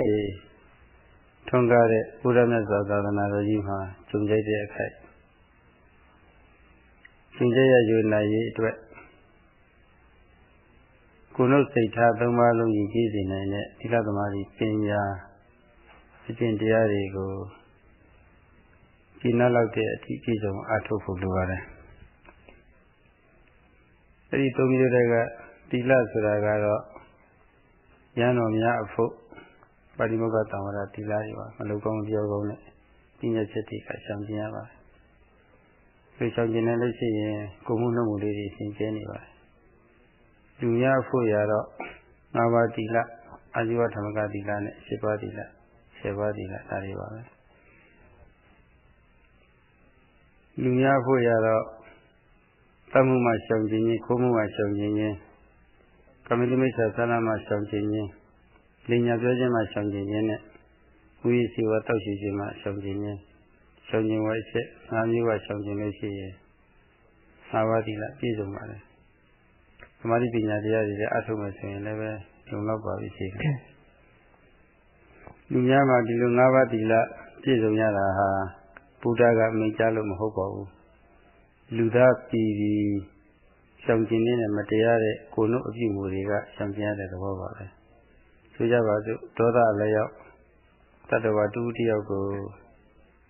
အေးထွန်းကားတဲ့ဘုရားမြတ်စွာသာသနာတော်ကြီးမှာကျုံကြိုက်တဲ့အခိုက်ကျုံကြိုက်ရယူနိုင်ရေးအတွက်ကိုယ်နှုတ်စိတ်ထားသုံးပါးလုံးကြီးကြည့်စေနိုင်တဲ့သီလသမားကြီးပညာအကျင့်တရားတွေကိုကျင့်လောက်တဲ့အထိပြည့်စုံအားထုတ်ဖို့လိုပါတယ်အဲဒီသုံးမျိုးတွေကသီလဆိုတာကတော့ဉာဏ်တော်များအဖို့ ပါဠိမုခတံဝရသီလတွေပါမလုကောင်းပြောကောင်းနဲ့ပညာချက်တွေကရှောင်ကျင်ရပါတယ်။ဒီရှောင်ကျင်နေလို့ရှိရင်ကိုမှုနှုတ်မှုလေးတွေရှင်းကျဲနေပါတယ်။လူများဖို့ရတော့၅ပါးသီလအာဇီဝဓမ္မကသီလနဲ့၈ပါးသီလ၁၀ပါးသီလဒါတွေပါပဲ။လူများဖို့ရတော့သမှုမှရှောင်ကျင်ခြင်းခိုးမှုမှရှောင်ကျင်ခြင်းကမိတမိစ္ဆာသနာမှရှောင်ကျင်ခြင်း လင်ညာပြောခြင်းမှရှောင်ကျင်ခြင်းနဲ့ဝိစီဝတောက်ရှိခြင်းမှရှောင်ကျင်ခြင်းရှောင်ကျင်ဝဲချက်ငါးမျိုးကရှောင်ကျင်လို့ရှိရင်သာဝတိလပြည့်စုံပါတယ်သမာဓိပညာတရားတွေလည်းအထုံးမယ်ဆိုရင်လည်းပဲလုံလောက်ပါပြီရှိတယ်လူများမှာဒီလို၅ပါးတိလပြည့်စုံရတာဟာဘုရားကမိန့်ကြားလို့မဟုတ်ပါဘူးလူသားပြည်ပြီးရှောင်ကျင်နေတဲ့မတရားတဲ့ကိုယ်နှုတ်အပြုအမူတွေကရှောင်ကျင်ရတဲ့သဘောပါပဲ ဆိုကြပါစို့ဒေါသလည်းရောက်တတ္တဝါတူတယောက်ကို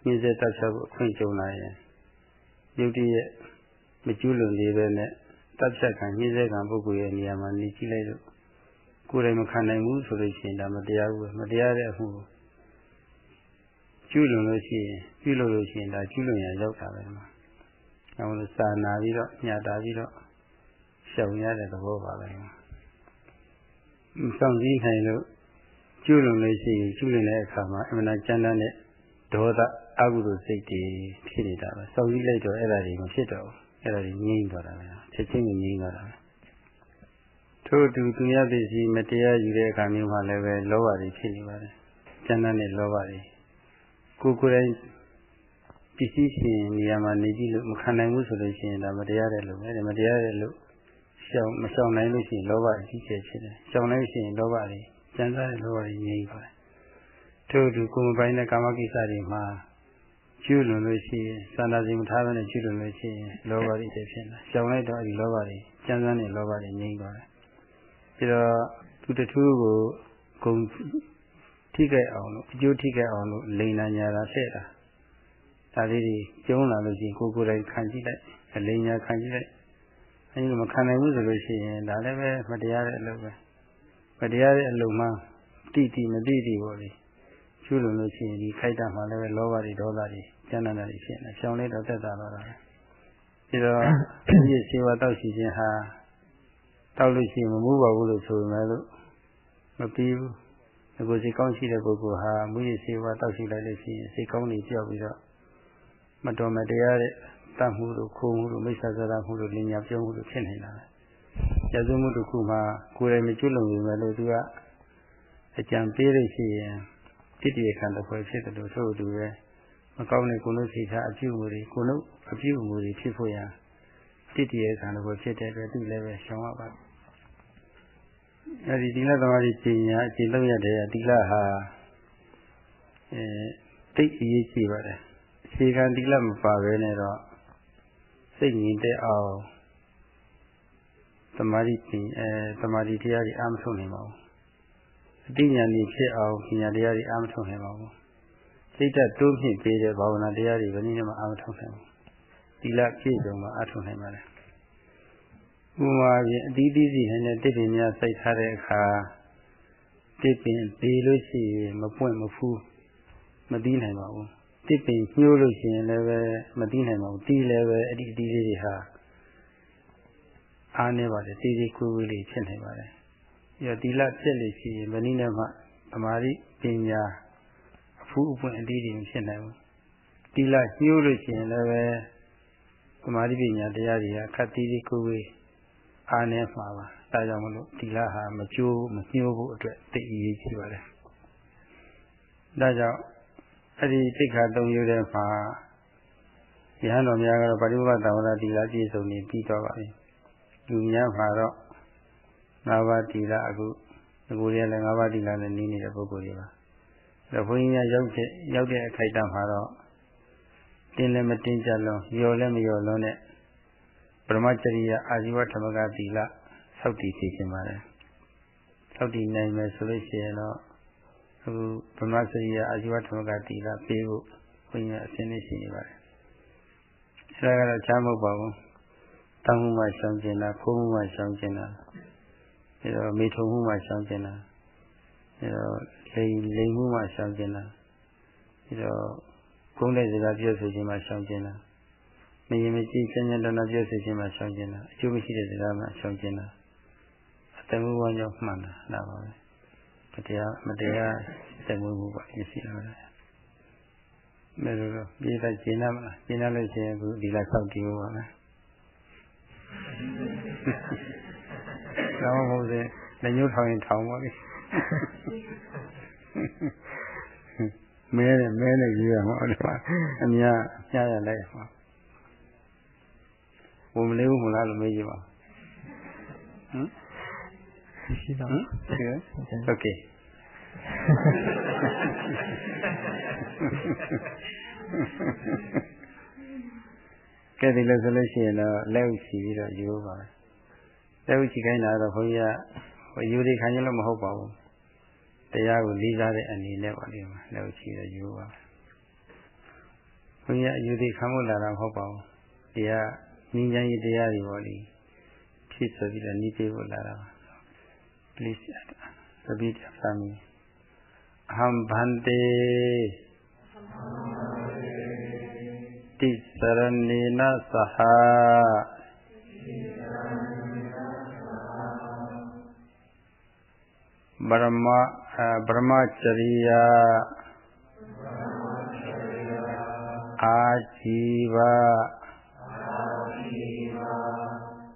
ညှင်းစေတတ်ချက်ကိုအခွင့်ကြုံလာရင်ယုတ်တိရဲ့မကျူးလွန်သေးပဲနဲ့တတ်ချက်ခံညှင်းစေခံပုဂ္ဂိုလ်ရဲ့နေရာမှာနေကြည့်လိုက်လို့ကိုယ်တိုင်မခံနိုင်ဘူးဆိုလို့ရှိရင်ဒါမတရားဘူးမတရားတဲ့အမှုကျူးလွန်လို့ရှိရင်ပြုလို့လို့ရှိရင်ဒါကျူးလွန်ရရောက်တာပဲမှာ။အဲလိုစာနာပြီးတော့ညှတာပြီးတော့ရှောင်ရတဲ့သဘောပါပဲ။ စောင့်ကြည့်နိုင်လို့ကျွလွန်လို့ရှိရင်ကျွလွန်တဲ့အခါမှာအမှန်တန်ကြမ်းတမ်းတဲ့ဒေါသအကုသိုလ်စိတ်တွေဖြစ်နေတာပဲစောင့်ကြည့်လိုက်တော့အဲ့ဒါတွေမဖြစ်တော့ဘူးအဲ့ဒါတွေငြိမ့်သွားတာပဲချက်ချင်းငြိမ့်သွားတာပဲထို့အတူသူရသည်စီမတရားယူတဲ့အခါမျိုးမှာလည်းပဲလောဘတွေဖြစ်နေပါတယ်ကြမ်းတမ်းတဲ့လောဘတွေကိုကိုယ်တိုင်ပစ္စည်းရှင်နေရာမှာနေကြည့်လို့မခံနိုင်ဘူးဆိုလို့ရှိရင်ဒါမတရားတဲ့လို့ပဲမတရားတဲ့လို့ ရှောင်မရှောင်နိုင်လို့ရှိရင်လောဘအကြီးကျယ်ဖြစ်တယ်။ရှောင်နိုင်ရှိရင်လောဘတွေကျန်စားတဲ့လောဘတွေငြိမ့်ပါတယ်။ထို့သူကိုယ်မပိုင်တဲ့ကာမကိစ္စတွေမှာကျူးလွန်လို့ရှိရင်သန္တာစီမထားဘဲနဲ့ကျူးလွန်လို့ရှိရင်လောဘတွေဖြစ်တယ်။ရှောင်လိုက်တော့အဲဒီလောဘတွေကျန်စားတဲ့လောဘတွေငြိမ့်ပါတယ်။ပြီးတော့သူတထူးကိုဂုံထိခိုက်အောင်လို့အကျိုးထိခိုက်အောင်လို့လိန်နာညာတာဆက်တာဒါလေးတွေကျုံးလာလို့ရှိရင်ကိုယ်ကိုယ်တိုင်ခံကြည့်လိုက်အလိန်ညာခံကြည့်လိုက် အဲဒီမခံနိုင်ဘူးဆိုလို့ရှိရင်ဒါလည်းပဲမတရားတဲ့အလုပ်ပဲမတရားတဲ့အလုပ်မှတိတိမတိတိပေါ့လေကျူးလွန်လို့ရှိရင်ဒီခိုက်တာမှလည်းပဲလောဘတွေဒေါသတွေကျမ်းနာတာတွေဖြစ်နေရှောင်းလေးတော့တက်တာတော့တာပြီးတော့ဒီစေဝတောက်ရှိခြင်းဟာတောက်လို့ရှိရင်မမှုပါဘူးလို့ဆိုမယ်လို့မပြီးဘူးဒီကိုစိတ်ကောင်းရှိတဲ့ပုဂ္ဂိုလ်ဟာမူရစေဝတောက်ရှိလိုက်လို့ရှိရင်စိတ်ကောင်းနေပြောက်ပြီးတော့မတော်မတရားတဲ့ တတ်မှုတို့ခိုးမှုတို့မိစ္ဆာစရာမှုတို့လင်ညာပြုံးမှုတို့ဖြစ်နေတာပဲ။ကျဇုမှုတစ်ခုမှာကိုယ်တိုင်မကျွလုံနေမယ်လို့သူကအကြံပေးလို့ရှိရင်တိတိအခန္ဓာဖွဲ့ဖြစ်တယ်လို့ဆိုသူပဲမကောင်းတဲ့ကိုယ်လုံးစိတ်ထားအပြုအမူတွေကိုယ်လုံးအပြုအမူတွေဖြစ်ဖို့ရတိတိအခန္ဓာဖွဲ့ဖြစ်တဲ့အတွက်သူလည်းပဲရှောင်ရပါတယ်။အဲဒီဒီလသမားကြီးပညာအခြေလုံးရတဲ့ဒီလဟာအဲတိတ်အရေးကြီးပါတယ်။အခြေခံဒီလမပါဘဲနဲ့တော့ စိတ်ငြိမ်တဲ့အောင်သမာဓိပြင်အဲသမာဓိတရားတွေအားမထုတ်နိုင်ပါဘူးအတိညာဏ်ကြီးဖြစ်အောင်ပညာတရားတွေအားမထုတ်နိုင်ပါဘူးစိတ်ဓာတ်တိုးမြင့်ပေးတဲ့ဘာဝနာတရားတွေဘယ်နည်းမှအားမထုတ်နိုင်ဘူးသီလပြည့်စုံမှအားထုတ်နိုင်ပါတယ်ဥပမာဖြင့်အတီးတီးစီနဲ့တစ်ပင်များစိုက်ထားတဲ့အခါတစ်ပင်သေးလို့ရှိရင်မပွင့်မဖူးမသီးနိုင်ပါဘူး တစ်ပင်ညှိုးလို့ရှိရင်လည်းပဲမသိနိုင်ပါဘူးတီးလည်းပဲအဲ့ဒီအတီးလေးတွေဟာအားနေပါတယ်တီးတီးကွေးကွေးလေးဖြစ်နေပါတယ်ပြီးတော့ဒီလပြက်လို့ရှိရင်မနည်းနဲ့မှသမာဓိပညာအဖူးအပွင့်အတီးတွေမဖြစ်နိုင်ဘူးဒီလညှိုးလို့ရှိရင်လည်းပဲသမာဓိပညာတရားတွေကခက်တီးတီးကွေးကွေးအားနေမှာပါဒါကြောင့်မလို့ဒီလဟာမကြိုးမညှိုးဖို့အတွက်သိအရေးကြီးပါတယ်ဒါကြောင့် အဲ့ဒီသိက္ခာ၃မျိုးထဲမှာယဟန်တော်များကတော့ပရိဝတ်တာဝရတိလပြည့်စုံနေပြီးတော့ပါပြီလူများမှာတော့၅ပါးတိလအခုဒီကိုယ်ရလည်း၅ပါးတိလနဲ့နေနေတဲ့ပုဂ္ဂိုလ်တွေပါဒါဘုန်းကြီးကရောက်တဲ့ရောက်တဲ့အခိုက်အတန့်မှာတော့တင်းလည်းမတင်းကြလုံးရော်လည်းမရော်လုံးနဲ့ပရမကျရိယအာဇီဝဓမ္မကသီလဆောက်တည်သိခြင်းပါတယ်ဆောက်တည်နိုင်မယ်ဆိုလို့ရှိရင်တော့ အခုပရမကျရိယအာဇီဝဓမ္မကသီလပေးဖို့ဘုန်းကြီးကအစဉ်နဲ့ရှိနေပါတယ်အဲဒါကတော့ချမ်းမဟုတ်ပါဘူးတောင်းမှုမှရှောင်ကျင်တာခိုးမှုမှရှောင်ကျင်တာအဲတော့မိထုံမှုမှရှောင်ကျင်တာအဲတော့လိမ်လိမ်မှုမှရှောင်ကျင်တာအဲတော့ကုန်းတဲ့စကားပြောဆိုခြင်းမှရှောင်ကျင်တာမရင်မကြည့်ချမ်းချမ်းတနာပြောဆိုခြင်းမှရှောင်ကျင်တာအကျိုးမရှိတဲ့စကားမှရှောင်ကျင်တာအတမှုဝမ်းကြောင့်မှန်တာဒါပါပဲမ တရားမတရားတမှုမှုပါဖြစ်စီလာတယ်မဲလို့ပြေးတဲ့ကျင်းနာမလားကျင်းနာလို့ရှိရင်အခုဒီလားဆောက်တည်ဖို့ပါမယ်တော့မဟုတ်သေးလက်ညှိုးထောင်ရင်ထောင်ပါလိမဲနဲ့မဲနဲ့ရေးရမှာဒီမှာအများကြားရလိုက်မှာဘုံမလေးဘူးမလားလို့မေးကြပါဟမ် ရှိတာဟုတ်ကဲ့ဟုတ်ကဲ့ကဲဒီလိုဆိုလို့ရှိရင်တော့လက်ဥချီပြီးတော့ယူပါမယ်လက်ဥချီခိုင်းတာတော့ခွန်ကြီးကယူဒီခိုင်းလို့မဟုတ်ပါဘူးတရားကိုလေးစားတဲ့အနေနဲ့ပါလိမ့်မယ်လက်ဥချီတော့ယူပါမယ်ခွန်ကြီးကယူဒီခံဖို့လာတာမဟုတ်ပါဘူးတရားဉာဏ်ရည်တရားတွေပေါ့လေဖြစ်ဆိုပြီးတော့ဤသေးဖို့လာတာပါ प्लीज़ सभी फैमिली हम भंते। तिसरणेन सहा। ब्रह्मचर्या। आजीवा।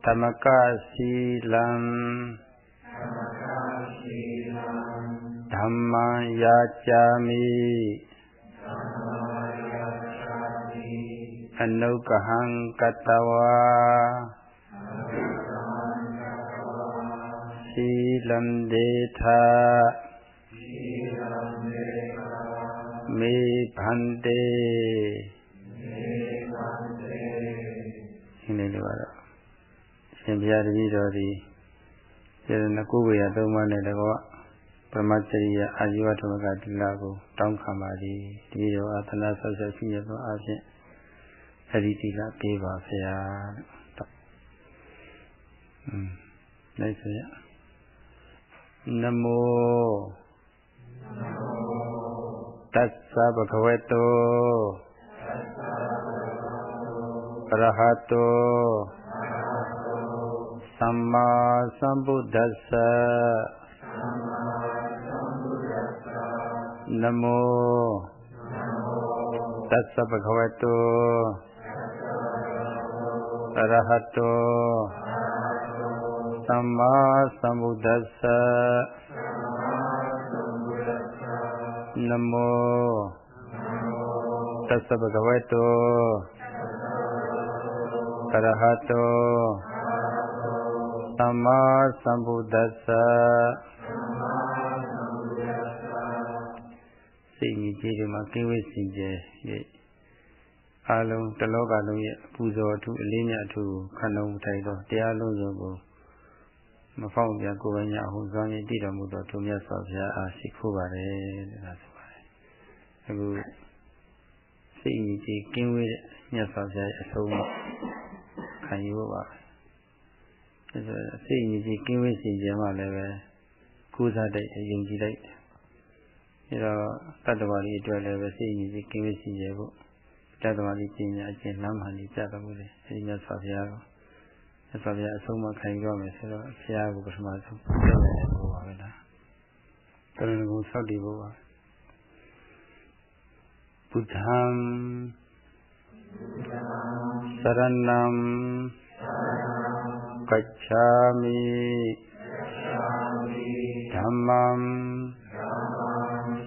तमकाशीलम्। ဓမ္မယာចាမိအနုကဟံကတဝါစီလံဒေထာမေဗန္တေဒီနေ့လိုပါတော့ရှင်ဘုရားတပည့်တော်ဒီစေတနာကုဝေယသုံးပါးနဲ့တကော ပရမကျရိယအာဇီဝဓမ္မကတိလာကိုတောင်းခံပါသည်တပည့်တော်အာသနာဆောက်ဆက်ရှိရသောအဖြစ်အဒီတိလာပေးပါဖရာอืมလိုက်စရနမောတသဗ္ဗခဝတောရဟတောသမ္မာသမ္ဗုဒ္ဓัสสะ ာ နမောသစ္စဗဂဝတုသရဟတုသမ္မာသမ္ဗုဒ္ဓัสစနမောသစ္စဗဂဝတုသရဟတုသမ္မာသမ္ဗုဒ္ဓัสစ ကြီးကြီးတွေမှာကိဝိစင်ကြယ်ရဲ့အလုံးတလောကလုံးရဲ့ပူဇော်အထုအလေးမြတ်အထုကိုခန္ဓာမူထိုင်သောတရားလုံးစုံကိုမဖောက်ပြန်ကိုယ်ပိုင်ညာဟုဇောင်းရင်တည်တော်မူသောသူမြတ်စွာဘုရားအားရှိခိုးပါတယ်တဲ့ဒါဆိုပါတယ်အခုစိတ်ကြီးကြီးကင်းဝေးတဲ့မြတ်စွာဘုရားရဲ့အဆုံးခံယူပါစိတ်ကြီးကြီးကင်းဝေးစီခြင်းမှလည်းပဲကုသတဲ့ယုံကြည်လိုက်အဲ တော့တတ္တဝါတွေအတွက်လည်းပဲစိတ်ကြီးကြီးကင်းဝေးစီရဖို့တတ္တဝါတွေပညာအကျင့်လမ်းမှန်ကြီးကြတော်မူတယ်အဲဒီမြတ်စွာဘုရားကမြတ်စွာဘုရားအဆုံးမခံရမယ်ဆိုတော့ဘုရားကိုပထမဆုံးပြောရတယ်ဘုရားပဲလားတရဏဂုံဆောက်တည်ဖို့ပါဘုဒ္ဓံသရဏံ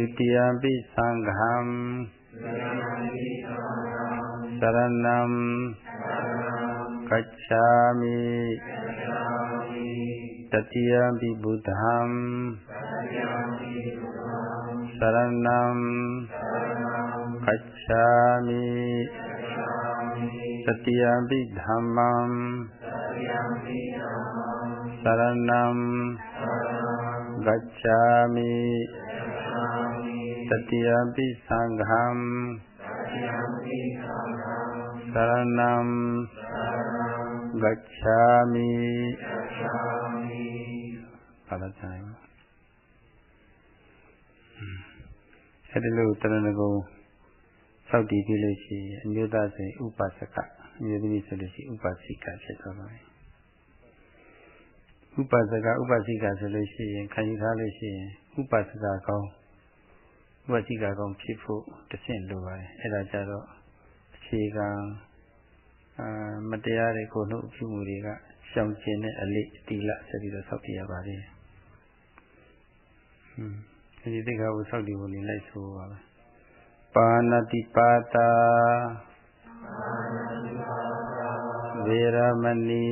द्वितीयंपि सङ्घं शरणं तृतीयं शरणं गच्छामि। तृतीयंपि धर्मम् शरणं गच्छामि। Tatiyampi buddham Saranam gacchami Tatiyampi dhammam Saranam gacchami Tatiyampi sangham Saranam gacchami ဘာသာကြိုင်အဲ့ဒီလိုတရဏဂုံစောက်တည်ပြီးလို့ရှိရင်အမျိုးသားဆိုရင်ဥပါစကအမျိုးသမီးဆိုလို့ရှိရင်ဥပါစိကဖြစ်သွားပါမယ်ဥပါစကဥပါစိကဆိုလို့ရှိရင်ခံယူထားလို့ရှိရင်ဥပါစကကောင်း ဥပါစိကကောင်းဖြစ်ဖို့တဆင့်လိုပါတယ်အဲ့ဒါကြတော့အခြေခံအာမတရားတဲ့ကိုယ်နှုတ်ပြုမှုတွေကရှောင်ကျင်တဲ့အလေးတီလဆက်ပြီးတော့ဆောက်ပြရပါတယ်။ဟွန်းဒီတိခါကိုဆောက်တည်ဖို့နေလိုက်ဆိုပါပဲ။ပါဏတိပါတာဝေရမဏိ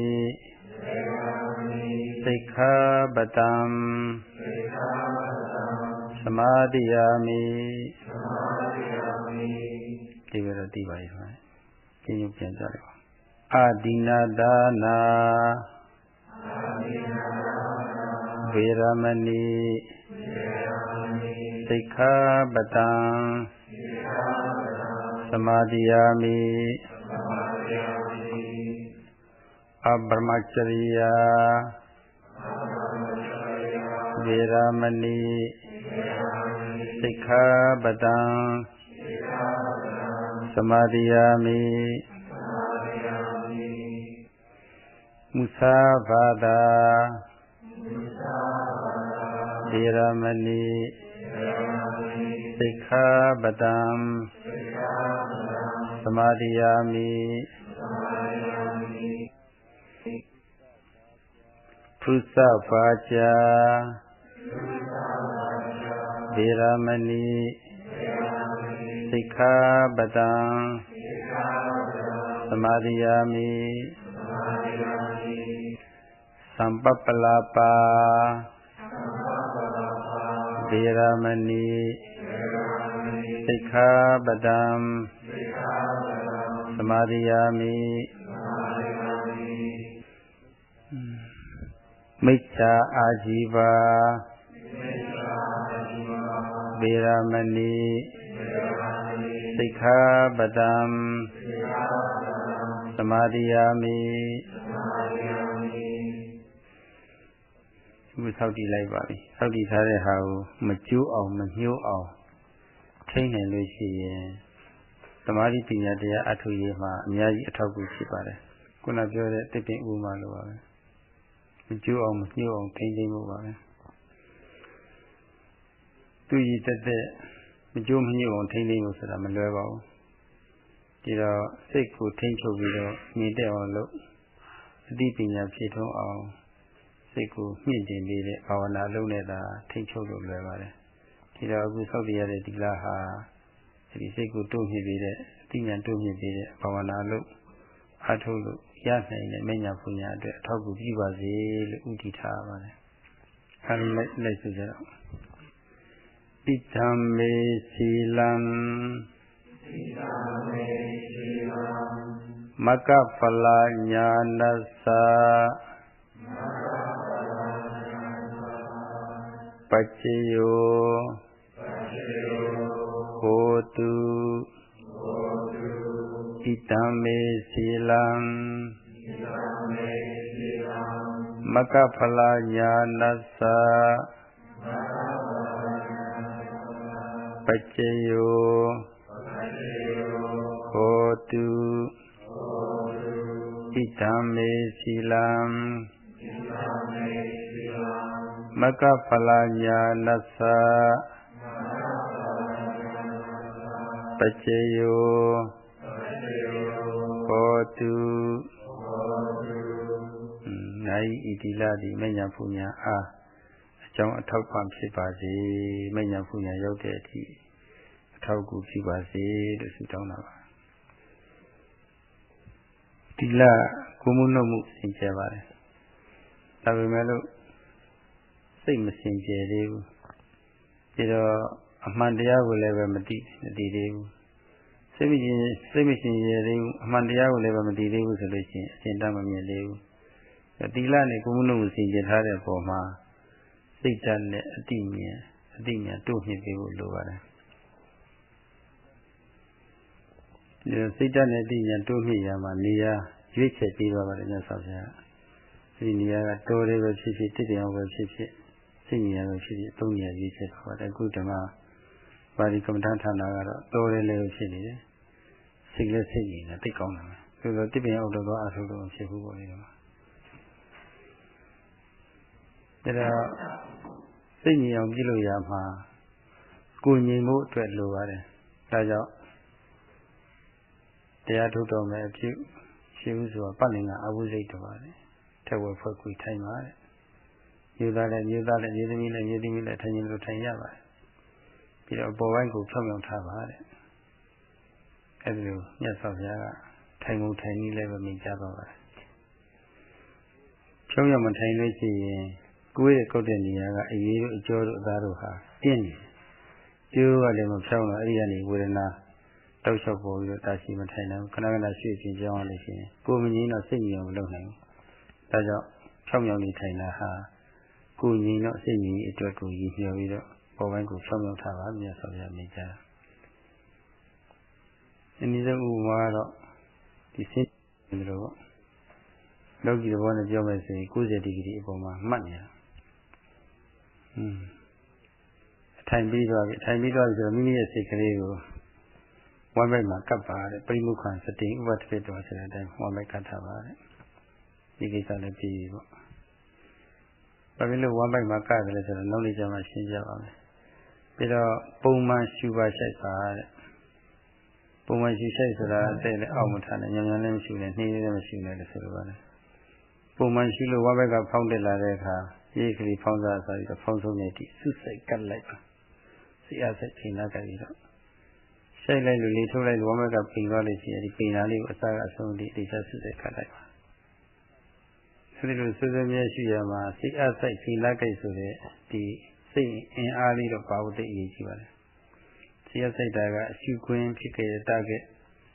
သိက္ခာပတံ သမာတိယာမိဒီလိုတော့သိပါရဲ့ဆို။ကျင်းညွပြန်ကြတယ်ပါအာဒီနာဒါနာဝေရမဏိသိက္ခာပတံသမာတိယာမိအဗြမချရိယာဝေရမဏိ သိက္ခာပတံသမာတိယာမိမုသာဘာသာဒေရမဏိသိက္ခာပတံသမာတိယာမိဖုသဘာချာ ဒေရမဏိသိက္ခာပတံသမာတိယာမိသံပပလာပါဒေရမဏိသိက္ခာပဒံသမာရိယာမိမိစ္ဆာအာဇီဝ ဒေရမဏိသိက္ခာပဒံသမာရိယာမိခုဆောက်တည်လိုက်ပါပြီဆောက်တည်ထားတဲ့ဟာကိုမကျိုးအောင်မညှိုးအောင်ထိန်းနိုင်လို့ရှိရင်သမာဓိပညာတရားအထုရေးမှာအများကြီးအထောက်အကူဖြစ်ပါတယ်ခုနပြောတဲ့တစ်ပင်ဥမာလိုပါပဲမကျိုးအောင်မညှိုးအောင်ထိန်းသိမ်းဖို့ပါပဲ သူရည်တက်တဲ့မကျိုးမညှိုးအောင်ထိန်းသိမ်းဖို့ဆိုတာမလွယ်ပါဘူးဒီတော့စိတ်ကိုထိန်းချုပ်ပြီးတော့မြင်တဲ့အောင်လုပ်အသိပညာဖြည့်ထုံးအောင်စိတ်ကိုမြင့်တင်ပေးတဲ့ဘာဝနာလုံးနဲ့သာထိန်းချုပ်လို့လွယ်ပါတယ်ဒီတော့အခုစောက်တည်ရတဲ့ဒီလားဟာဒီစိတ်ကိုတိုးမြင့်ပေးတဲ့အသိဉာဏ်တိုးမြင့်ပေးတဲ့ဘာဝနာလုံးအားထုတ်လို့ရနိုင်တဲ့မညာပညာအတွက်အထောက်အကူပြုပါစေလို့ဥတည်ထားပါတယ်အဲဒီလိုက်လိုက်ဆိုကြတော့ပိ တံမေစီလံမကဖလာညာနသပัจจယောဟောတုဣတံမေစီလံမကဖလာညာနသ ပัจจယောဟောတုဣတံမေစီလံမကဖလာညာနသပ ပจเจယောဟောတုနိုင်ဣတိလတိမညာပူညာအားအ ကြောင်းအထောက်ပံ့ဖြစ်ပါစေမညာပူညာရောက်တဲ့အထိအထောက်အကူဖြစ်ပါစေလို့ဆုတောင်းတာပါတိလကိုမှုနှုတ်မှုသင်ကြပါတယ်ဒါပေမဲ့လို့စိတ်မစင်ကြယ်သေးဘူးပြီးတော့အမှန်တရားကိုလည်းပဲမသိမသိသေးဘူးစိတ်မရှင်စိတ်မရှင်ရသေးဘူးအမှန်တရားကိုလည်းပဲမသိသေးဘူးဆိုလို့ရှိရင်အရှင်းတမမြင်သေးဘူးတိလနဲ့ကိုမှုနှုတ်မှုစင်ကြယ်ထားတဲ့ပုံမှာ စိတ်ဓာတ်နဲ့အတိမြင်အတိမြင်တို့မြင်ပေးဖို့လိုပါတယ်ဒီစိတ်ဓာတ်နဲ့အတိမြင်တို့မြင်ရမှာနေရာရွေးချယ်ပေးပါပါတယ်မြတ်စွာဘုရားဒီနေရာကတော်တယ်ပဲဖြစ်ဖြစ်တည်တယ်ပဲဖြစ်ဖြစ်စိတ်နေရာပဲဖြစ်ဖြစ်သုံးနေရာရွေးချယ်ပါပါတယ်အခုဓမ္မပါဠိကမ္မဋ္ဌာန်းဌာနကတော့တော်တယ်လည်းဖြစ်နေတယ်စိတ်လည်းစိတ်နေတယ်သိကောင်းတယ်ဆိုတော့တည်တယ်အောင်တော့အထုလို့ဖြစ်ဘူးပေါ့လေဒါ တော့စိတ်ငြိမ်အောင်ပြုလို့ရမှာကိုငြိမ်ဖို့အတွက်လိုပါတယ်ဒါကြောင့်တရားထုတ်တော်မယ်အပြုရှိဘူးဆိုတာပတ်လင်ကအဝိဇ္ဇိတ်တော်ပါတယ်ထက်ဝဲဖွဲ့ကွေထိုင်ပါတယ်ယူသားလည်းယူသားလည်းယူသမီးလည်းယူသမီးလည်းထိုင်ရင်လို့ထိုင်ရပါတယ်ပြီးတော့ပေါ်ပိုင်းကိုဖြောင်းဖြောင်းထားပါတဲ့အဲဒီလိုမြတ်စွာဘုရားကထိုင်ကုန်ထိုင်နည်းလည်းပဲမြင်ကြပါပါတယ်ဖြောင်းရမထိုင်လို့ရှိရင် ကိုယ်ရဲ့ကောက်တဲ့နေရာကအရေးတို့အကျော်တို့အသားတို့ဟာတင်းနေကျိုးကလည်းမဖြောင်းတော့အဲဒီကနေဝေဒနာတောက်လျှောက်ပေါ်ပြီးတော့တာရှိမထိုင်နိုင်ဘူးခဏခဏရွှေ့ခြင်းကြောင်းလို့ရှိရင်ကိုယ်မငြင်းတော့စိတ်ငြိမ်မလုပ်နိုင်ဘူးဒါကြောင့်ဖြောင်းဖြောင်းနေထိုင်တာဟာကိုယ်ငြိမ်တော့စိတ်ငြိမ်အတွက်ကိုရည်ညွှန်ပြီးတော့ပေါ်ပိုင်းကိုဖြောင်းဖြောင်းထားပါမြတ်စွာဘုရားမြင်ကြအနည်းဆုံးဥပမာတော့ဒီစိတ်ဒီလိုပေါ့လောကီသဘောနဲ့ပြောမယ်ဆိုရင်90ဒီဂရီအပေါ်မှာမှတ်နေတာอืม အထိုင်ပြီးသွားပြီအထိုင်ပြီးသွားပြီဆိုတော့မိမိရဲ့စိတ်ကလေးကိုဝမ်းဘက်မှာကပ်ပါတဲ့ပရိမုခံစတိဥပတ္တိတော်ဆိုတဲ့အတိုင်းဝမ်းဘက်ကပ်ထားပါတဲ့ဒီကိစ္စလည်းပြီးပြီပေါ့ဘာဖြစ်လို့ဝမ်းဘက်မှာကပ်တယ်လဲဆိုတော့နောက်နေ့ကျမှရှင်းပြပါမယ်ပြီးတော့ပုံမှန်ရှူပါရှိုက်ပါတဲ့ပုံမှန်ရှူရှိုက်ဆိုတာတဲ့လည်းအောက်မထားနဲ့ညံညံလည်းမရှူနဲ့နှီးလည်းမရှူနဲ့လို့ဆိုလိုပါတယ်ပုံမှန်ရှူလို့ဝမ်းဘက်ကဖောင်းတက်လာတဲ့အခါ ရေးကလေးဖောင်းစားစားပြီးတော့ဖောင်းဆုံးနေတိစွတ်စိတ်ကတ်လိုက်ပါစိတ်အားစိတ်ချိန်လာကြပြီးတော့ရှိုက်လိုက်လို့လေထုတ်လိုက်လို့ဝမ်းဘက်ကပိန်သွားလို့ရှိရင်ဒီပိန်လာလေးကိုအစားအဆုံးဒီအိဋ္ဌစွတ်စိတ်ကတ်လိုက်ပါအဲဒီလိုစွတ်စွတ်မြဲရှိရမှာစိတ်အားစိတ်ချိန်လာကြဆိုတဲ့ဒီစိတ်အင်အားလေးတော့ပါဖို့တိတ်အရေးကြီးပါတယ်စိတ်အားစိတ်တာကအရှုခွင်းဖြစ်ခဲ့တဲ့တာက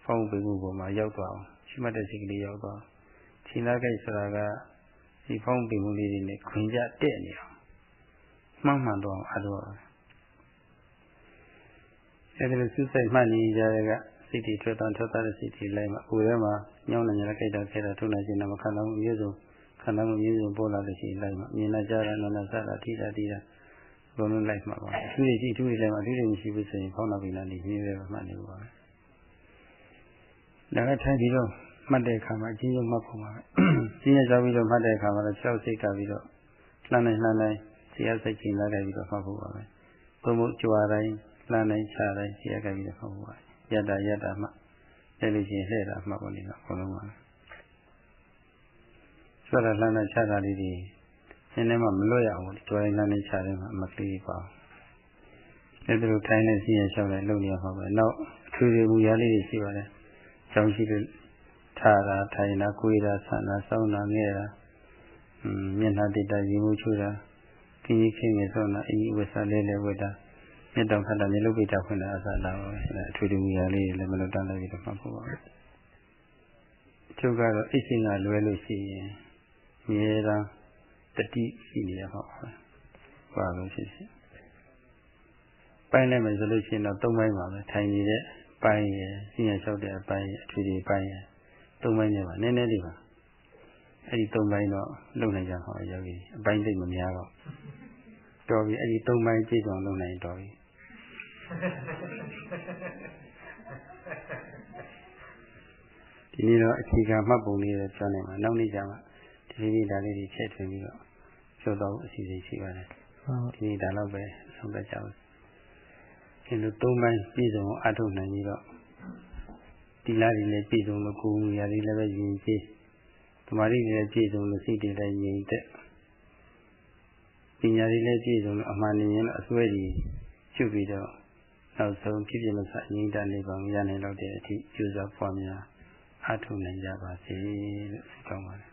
ဖောင်းပိန်မှုပေါ်မှာရောက်သွားအောင်ရှိမှတ်တဲ့စိတ်ကလေးရောက်သွားချိန်လာကြဆိုတာက ဒီဖောင်းပိန်မှုလေးတွေနဲ့ခွင်ကြတဲ့နေအောင်မှန်မှန်တော့အားတော့အဲဒီလိုစူးစိုက်မှတ်နေကြတဲ့ကစိတ်တွေထွက်သွားထွက်သွားတဲ့စိတ်တွေလိုက်မှကိုယ်ထဲမှာညောင်းနေကြတဲ့ကြိုက်တာခဲတာထုံနေခြင်းနဲ့မခံတော့ဘူးမျိုးစုံခန္ဓာမှုမျိုးစုံပေါ်လာလို့ရှိရင်လိုက်မှမြင်လာကြတာနာနာစတာထိတာထိတာဘုံလုံးလိုက်မှပါသူတွေကြည့်သူတွေလည်းမသူတွေမရှိဘူးဆိုရင်ဖောင်းနာပိနာနေမြင်ရဲမှတ်နေပါပဲဒါကထိုင်ပြီးတော့ မှတ်တဲ့အခါမှာအချင်းချင်းမှတ်ဖို့ပါပဲ။ချင်းချင်းကြောက်ပြီးတော့မှတ်တဲ့အခါမှာလည်းကြောက်စိတ်ကပြီးတော့လှမ်းနိုင်လှမ်းနိုင်ဆရာစိတ်ချင်းလာခဲ့ပြီးတော့မှတ်ဖို့ပါပဲ။ဘုံဘုကြွားတိုင်းလှမ်းနိုင်ချတိုင်းဆရာကပြီးတော့မှတ်ဖို့ပါ။ယတ္တယတ္တမှတယ်လို့ချင်းလှည့်တာမှတ်ဖို့နေတော့ဘုံလုံးပါပဲ။ဆွဲတာလှမ်းနိုင်ချတာလေးတွေနည်းနည်းမှမလွတ်ရအောင်ကြွားတိုင်းလှမ်းနိုင်ချတိုင်းမှာမကလေးပါဘူး။အဲဒီလိုထိုင်းနေစီရင်လျှောက်လိုက်လုပ်နေရမှာပဲ။နောက်အထွေထွေမူရလေးတွေရှိပါတယ်။ကြောင်းရှိတဲ့ ထားတာထိုင်တာကိုယ်တာဆန္ဒစောင်းတာငဲတာอืมမျက်နှာတိတ်တာရေမှုချိုးတာခင်းကြီးခင်းနေဆုံးတာအီဝဆလေးလေးဝတ်တာမျက်တောင်ခတ်တာမျက်လုံးပိတ်တာဖွင့်တာအစလာပါပဲအထွေထွေမူရလေးလည်းမလွတ်တမ်းလိုက်ပြီးတော့မှတ်ဖို့ပါပဲကျုပ်ကတော့အိတ်ရှင်ကလွဲလို့ရှိရင်မြဲတမ်းတတိရှိနေရပါပဲပါလို့ရှိရှိပိုင်းလိုက်မယ်ဆိုလို့ရှိရင်တော့သုံးပိုင်းပါပဲထိုင်နေတဲ့ပိုင်းရယ်ရှင်းရလျှောက်တဲ့အပိုင်းရယ်အထွေထွေပိုင်းရယ် သုံးပိုင်းနဲ့ပါနည်းနည်းလေးပါအဲ့ဒီသုံးပိုင်းတော့လုံနိုင်ကြပါယောဂီအပိုင်းသိမများတော့တော်ပြီအဲ့ဒီသုံးပိုင်းကြည့်အောင်လုံနိုင်တော်ပြီဒီနေ့တော့အခြေခံမှတ်ပုံလေးတော့ပြောနေမှာနောက်နေ့ကျမှဒီနေ့ဒါလေးတွေချက်ထွင်ပြီးတော့ပြောတော့အစီအစဉ်ရှိပါတယ်ဒီနေ့ဒါတော့ပဲဆုံးသက်ကြပါဒီလိုသုံးပိုင်းပြည့်စုံအထုတ်နိုင်ပြီးတော့ ဒီလားတွေလည်းပြည့်စုံလို့ကိုယ်မူရာတွေလည်းပဲယဉ်ကျေးသမာဓိတွေလည်းပြည့်စုံလို့စိတ်တွေလည်းငြိမ်သက်ပညာတွေလည်းပြည့်စုံလို့အမှန်ဉာဏ်နဲ့အစွဲတွေကျွတ်ပြီးတော့နောက်ဆုံးဖြစ်ဖြစ်မဆငြိမ့်တနေပါရနိုင်တော့တဲ့အထိကျိုးစားပွားများအထုတ်နိုင်ကြပါစေလို့ဆုတောင်းပါတယ်